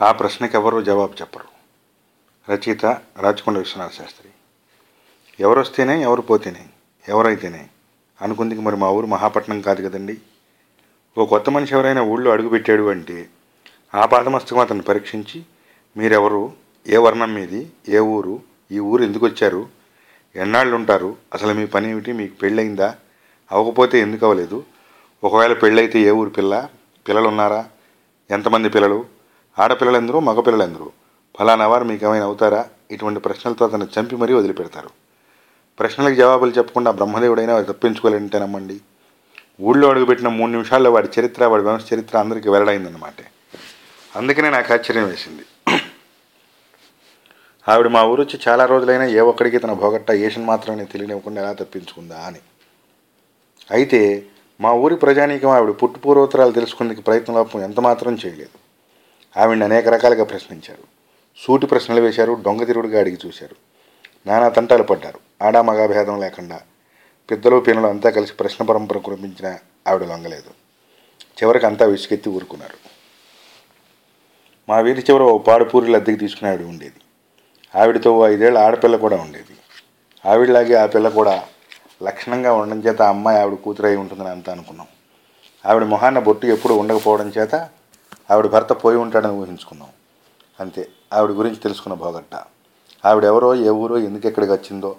ఆ ప్రశ్నకి ఎవరు జవాబు చెప్పరు. రచయిత రాచకొండ విశ్వనాథ శాస్త్రి. ఎవరు వస్తేనే ఎవరు పోతేనే ఎవరైతేనే అనుకుందికి మరి మా ఊరు మహాపట్నం కాదు కదండి. ఓ కొత్త మనిషి ఎవరైనా ఊళ్ళో అడుగుపెట్టాడు అంటే ఆ పాదమస్తకం అతను పరీక్షించి మీరెవరు ఏ వర్ణం మీది ఏ ఊరు ఈ ఊరు ఎందుకు వచ్చారు ఎన్నాళ్ళు ఉంటారు అసలు మీ పని ఏమిటి మీకు పెళ్ళయిందా అవ్వకపోతే ఎందుకు అవ్వలేదు ఒకవేళ పెళ్ళైతే ఏ ఊరు పిల్ల పిల్లలు ఉన్నారా ఎంతమంది పిల్లలు ఆడపిల్లలందరూ మగపిల్లలందరూ ఫలానా వారు మీకు ఏమైనా అవుతారా? ఇటువంటి ప్రశ్నలతో అతను చంపి మరీ వదిలిపెడతారు. ప్రశ్నలకు జవాబులు చెప్పకుండా బ్రహ్మదేవుడైనా వారు తప్పించుకోలేంటే నమ్మండి. ఊళ్ళో అడుగుపెట్టిన మూడు నిమిషాల్లో వాడి చరిత్ర వాడి వంశ చరిత్ర అందరికీ వెల్లడైందన్నమాట. అందుకనే నాకు ఆశ్చర్యం వేసింది. ఆవిడ మా ఊరు చాలా రోజులైనా ఏ ఒక్కడికి తన భోగట్ట ఏషన్ మాత్రమే తెలియనివ్వకుండా ఎలా తప్పించుకుందా అని. అయితే మా ఊరి ప్రజానీకం ఆవిడ పుట్టు పూర్వోత్తరాలు తెలుసుకునేందుకు ప్రయత్నం లోపం ఎంత మాత్రం చేయలేదు. ఆవిడని అనేక రకాలుగా ప్రశ్నించారు. సూటి ప్రశ్నలు వేశారు దొంగ తిరుగుడుగా అడిగి చూశారు. నానా తంటాలు పడ్డారు. ఆడా మగా భేదం లేకుండా పెద్దలు పిల్లలు అంతా కలిసి ప్రశ్న పరంపర కురిపించిన ఆవిడ లొంగలేదు. చివరికి అంతా విసుకెత్తి ఊరుకున్నారు. మా వీధి చివర ఓ పాడుపూరిలు అద్దెకి తీసుకుని ఆవిడ ఉండేది. ఆవిడతో ఓ ఆడపిల్ల కూడా ఉండేది. ఆవిడలాగే ఆ పిల్ల కూడా లక్షణంగా ఉండడం చేత అమ్మాయి ఆవిడ కూతురై ఉంటుందని అంతా అనుకున్నాం. ఆవిడ మొహాన్న బొట్టు ఎప్పుడు ఉండకపోవడం చేత ఆవిడ భర్త పోయి ఉంటాడని ఊహించుకున్నాం. అంతే. ఆవిడ గురించి తెలుసుకున్న భోగట్ట ఆవిడెవరో ఏ ఊరో ఎందుకు ఎక్కడికి వచ్చిందో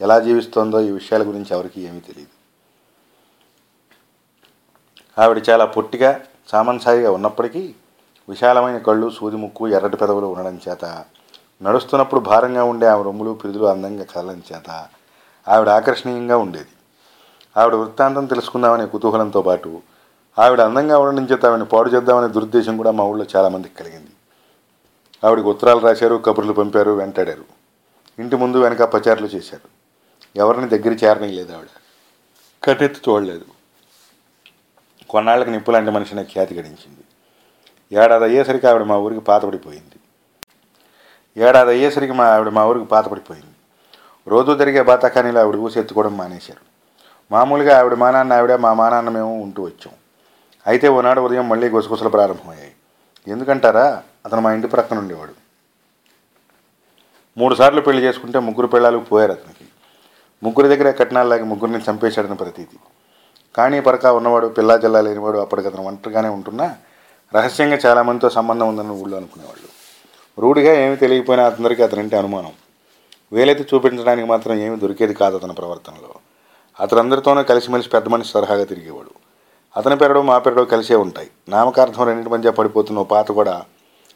ఎలా జీవిస్తోందో ఈ విషయాల గురించి ఎవరికి ఏమీ తెలియదు. ఆవిడ చాలా పొట్టిగా సామాన్సాయిగా ఉన్నప్పటికీ విశాలమైన కళ్ళు సూది ముక్కు ఎర్రటి పెదవులు ఉండడం చేత నడుస్తున్నప్పుడు భారంగా ఉండే ఆమె రొమ్ములు పిరుదులు అందంగా కదలం చేత ఆవిడ ఆకర్షణీయంగా ఉండేది. ఆవిడ వృత్తాంతం తెలుసుకుందామనే కుతూహలంతో పాటు ఆవిడ అందంగా ఉండడం చేత ఆవిడని పాడు చేద్దామనే దురుద్దేశం కూడా మా ఊళ్ళో చాలామందికి కలిగింది. ఆవిడకి ఉత్తరాలు రాశారు కబుర్లు పంపారు వెంటాడారు. ఇంటి ముందు వెనక పచారులు చేశారు. ఎవరిని దగ్గర చేరనీయలేదు ఆవిడ. కట్టెత్తి చూడలేదు కొన్నాళ్ళకి నిప్పులాంటి మనిషిని ఖ్యాతి గడించింది. ఏడాది అయ్యేసరికి ఆవిడ మా ఊరికి పాతపడిపోయింది. ఏడాది అయ్యేసరికి మా ఆవిడ మా ఊరికి పాతపడిపోయింది. రోజు జరిగే బాతాకానీలో ఆవిడ ఊసి ఎత్తుకోవడం మానేశారు. మామూలుగా ఆవిడ మా నాన్న ఆవిడ మా మా నాన్న మేము ఉంటూ వచ్చాం. అయితే ఓనాడు ఉదయం మళ్ళీ గుసగుసలు ప్రారంభమయ్యాయి. ఎందుకంటారా? అతను మా ఇంటి ప్రక్కన ఉండేవాడు. మూడు సార్లు పెళ్ళి చేసుకుంటే ముగ్గురు పిల్లలు పోయారు అతనికి. ముగ్గురి దగ్గర కట్నాలాగి ముగ్గురిని చంపేశాడని ప్రతీతి కానీ పరకా ఉన్నవాడు పిల్లా జిల్లా లేనివాడు అప్పటికి అతను ఒంటరిగానే ఉంటున్నా రహస్యంగా చాలామందితో సంబంధం ఉందని ఊళ్ళో అనుకునేవాళ్ళు. రూఢిగా ఏమీ తెలియకపోయినా అతనికి అతనింటి అనుమానం. వేలైతే చూపించడానికి మాత్రం ఏమీ దొరికేది కాదు అతని ప్రవర్తనలో. అతనందరితోనూ కలిసిమెలిసి పెద్ద మనిషి సరహాగా తిరిగేవాడు. అతని పెరడు మా పెరడు కలిసే ఉంటాయి. నామకార్థం రెండింటి మధ్య పడిపోతున్న పాత కూడా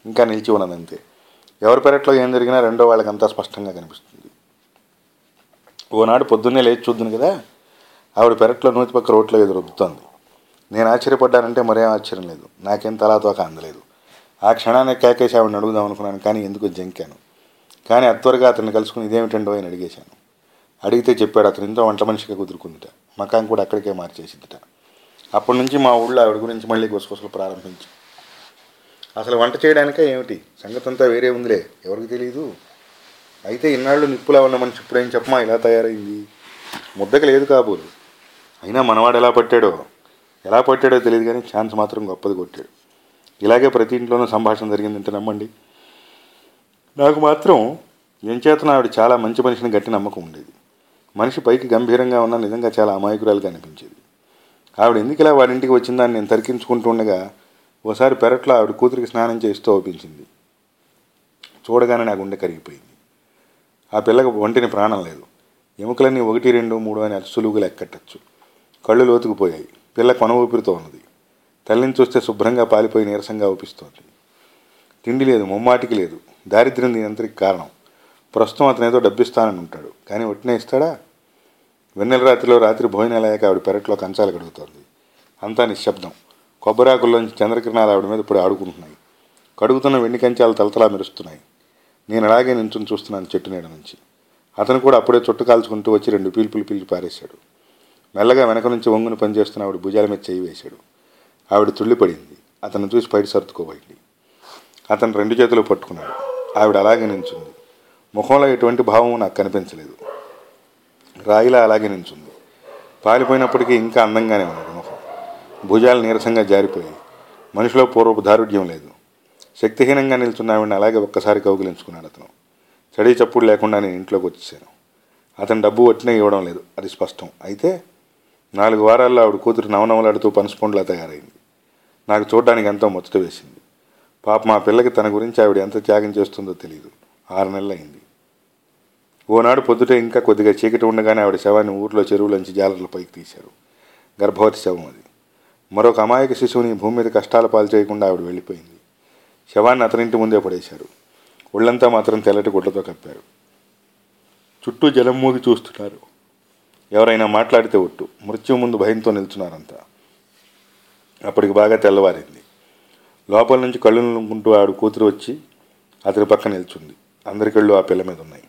ఇంకా నిలిచి ఉన్నదంతే ఎవరి పెరట్లో ఏం జరిగినా రెండో వాళ్ళకంతా స్పష్టంగా కనిపిస్తుంది. ఓనాడు పొద్దున్నే లేచి చూద్దును కదా ఆవిడ పెరట్లో నూతిపక్క రోడ్లో ఎదురు ఎదురొద్దుతోంది నేను ఆశ్చర్యపడ్డానంటే మరేం ఆశ్చర్యం లేదు. నాకేం తలాతోక అందలేదు. ఆ క్షణాన్ని కేకేసి ఆవిడని అడుగుదాం అనుకున్నాను కానీ ఎందుకు జంకాను. కానీ అత్వరగా అతన్ని కలుసుకుని ఇదేమిటండో అని అడిగేశాను. అడిగితే చెప్పాడు అతను ఇంట్లో వంట మనిషిగా కుదురుకుందిట. మకాం కూడా అక్కడికే మార్చేసిందిట అప్పటి నుంచి మా ఊళ్ళో ఆవిడ గురించి మళ్ళీ గుసగుసలు ప్రారంభించి. అసలు వంట చేయడానికే ఏమిటి? సంగతి అంతా వేరే ఉందిలే. ఎవరికి తెలియదు అయితే ఇన్నాళ్ళు నిప్పులా ఉన్న మనిషి ఇప్పుడేం చెప్పమా? ఇలా తయారైంది. ముద్దకు లేదు కాబోలు. అయినా మనవాడు ఎలా పట్టాడో? ఎలా పట్టాడో తెలియదు కానీ ఛాన్స్ మాత్రం గొప్పది కొట్టాడు. ఇలాగే ప్రతి ఇంట్లోనూ సంభాషణ జరిగిందంటే నమ్మండి? నాకు మాత్రం ఎంచేతన ఆవిడ చాలా మంచి మనిషిని గట్టి నమ్మకం ఉండేది. మనిషి పైకి గంభీరంగా ఉన్నా నిజంగా చాలా అమాయకురాలుగా అనిపించేది. ఆవిడ ఎందుకు ఇలా వాడింటికి వచ్చిందని నేను తరికించుకుంటూ ఉండగా ఓసారి పెరట్లో ఆవిడ కూతురికి స్నానం చేస్తూ ఓపించింది చూడగానే నా గుండె కరిగిపోయింది. ఆ పిల్లకు ఒంటిని ప్రాణం లేదు. ఎముకలన్నీ ఒకటి రెండు మూడు అని అతి సులువుగా లెక్కట్టచ్చు. కళ్ళు లోతుకుపోయాయి. పిల్ల కొన ఊపిరితో ఉన్నది. తల్లిని చూస్తే శుభ్రంగా పాలిపోయి నీరసంగా ఊపిస్తోంది. తిండి లేదు ముమ్మాటికి లేదు. దారిద్ర్యం దీని అంతరికి కారణం. ప్రస్తుతం అతను ఏదో డబ్బిస్తానని ఉంటాడు. కానీ ఒట్టినే ఇస్తాడా? వెన్నెల రాత్రిలో రాత్రి భోజనాలయ్యాక ఆవిడ పెరట్లో కంచాలు కడుగుతోంది. అంతా నిశ్శబ్దం. కొబ్బరాకుల్లోంచి చంద్రకిరణాలు ఆవిడ మీద ఇప్పుడు ఆడుకుంటున్నాయి. కడుగుతున్న వెండి కంచాలు తలతలా మెరుస్తున్నాయి. నేను అలాగే నించుని చూస్తున్నాను చెట్టు నీడ నుంచి. అతను కూడా అప్పుడే చుట్టు కాల్చుకుంటూ వచ్చి రెండు పీల్పులు పీల్చి పారేశాడు. మెల్లగా వెనక నుంచి వంగుని పనిచేస్తున్న ఆవిడ భుజాల మీద చేయి వేశాడు. ఆవిడ తుళ్ళిపడింది. అతను చూసి బయట సర్దుకోబోయింది అతను రెండు చేతులు పట్టుకున్నాడు. ఆవిడ అలాగే నించుంది. ముఖంలో ఎటువంటి భావం నాకు కనిపించలేదు. రాయిలా అలాగే నించుంది పాలిపోయినప్పటికీ ఇంకా అందంగానే ఉన్నాడు ముఖం. భుజాలు నీరసంగా జారిపోయాయి. మనిషిలో పూర్వపు దారుఢ్యం లేదు. శక్తిహీనంగా నిల్చున్న ఆవిడని అలాగే ఒక్కసారి కౌగిలించుకున్నాడు అతను. చడి చప్పుడు లేకుండా నేను ఇంట్లోకి వచ్చేసాను అతను డబ్బు వట్టినా ఇవ్వడం లేదు. అది స్పష్టం. అయితే నాలుగు వారాల్లో ఆవిడ కూతురు నవనవలాడుతూ పనసపండులా తయారైంది. నాకు చూడడానికి ఎంతో ముచ్చట వేసింది. పాప మా పిల్లకి తన గురించి ఆవిడ ఎంత త్యాగం చేస్తుందో తెలియదు ఆరు నెలలు అయింది ఓనాడు పొద్దుటే ఇంకా కొద్దిగా చీకటి ఉండగానే ఆవిడ శవాన్ని ఊర్లో చెరువులోంచి జాలర్ల పైకి తీశారు. గర్భవతి శవం అది. మరొక అమాయక శిశువుని భూమి మీద కష్టాల పాలు చేయకుండా ఆవిడ వెళ్ళిపోయింది. శవాన్ని అతనింటి ముందే పడేశారు. ఒళ్ళంతా మాత్రం తెల్లటి గుడ్లతో కప్పారు. చుట్టూ జలం మూగి చూస్తున్నారు. ఎవరైనా మాట్లాడితే ఒట్టు. మృత్యు ముందు భయంతో నిల్చున్నారంతా. అప్పటికి బాగా తెల్లవారింది. లోపల నుంచి కళ్ళు నుంకుంటూ ఆవిడ కూతురు వచ్చి అతని పక్క నిల్చుంది. అందరి కళ్ళు ఆ పిల్ల మీద ఉన్నాయి.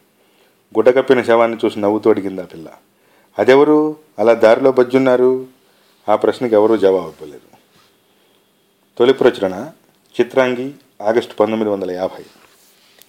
గుడ్డకప్పిన శవాన్ని చూసి నవ్వుతూ అడిగింది ఆ పిల్ల. అదెవరు? అలా దారిలో బజ్జున్నారు? ఆ ప్రశ్నకి ఎవరూ జవాబు ఇవ్వలేదు. తొలి ప్రచురణ చిత్రాంగి ఆగస్టు పంతొమ్మిది వందల యాభై.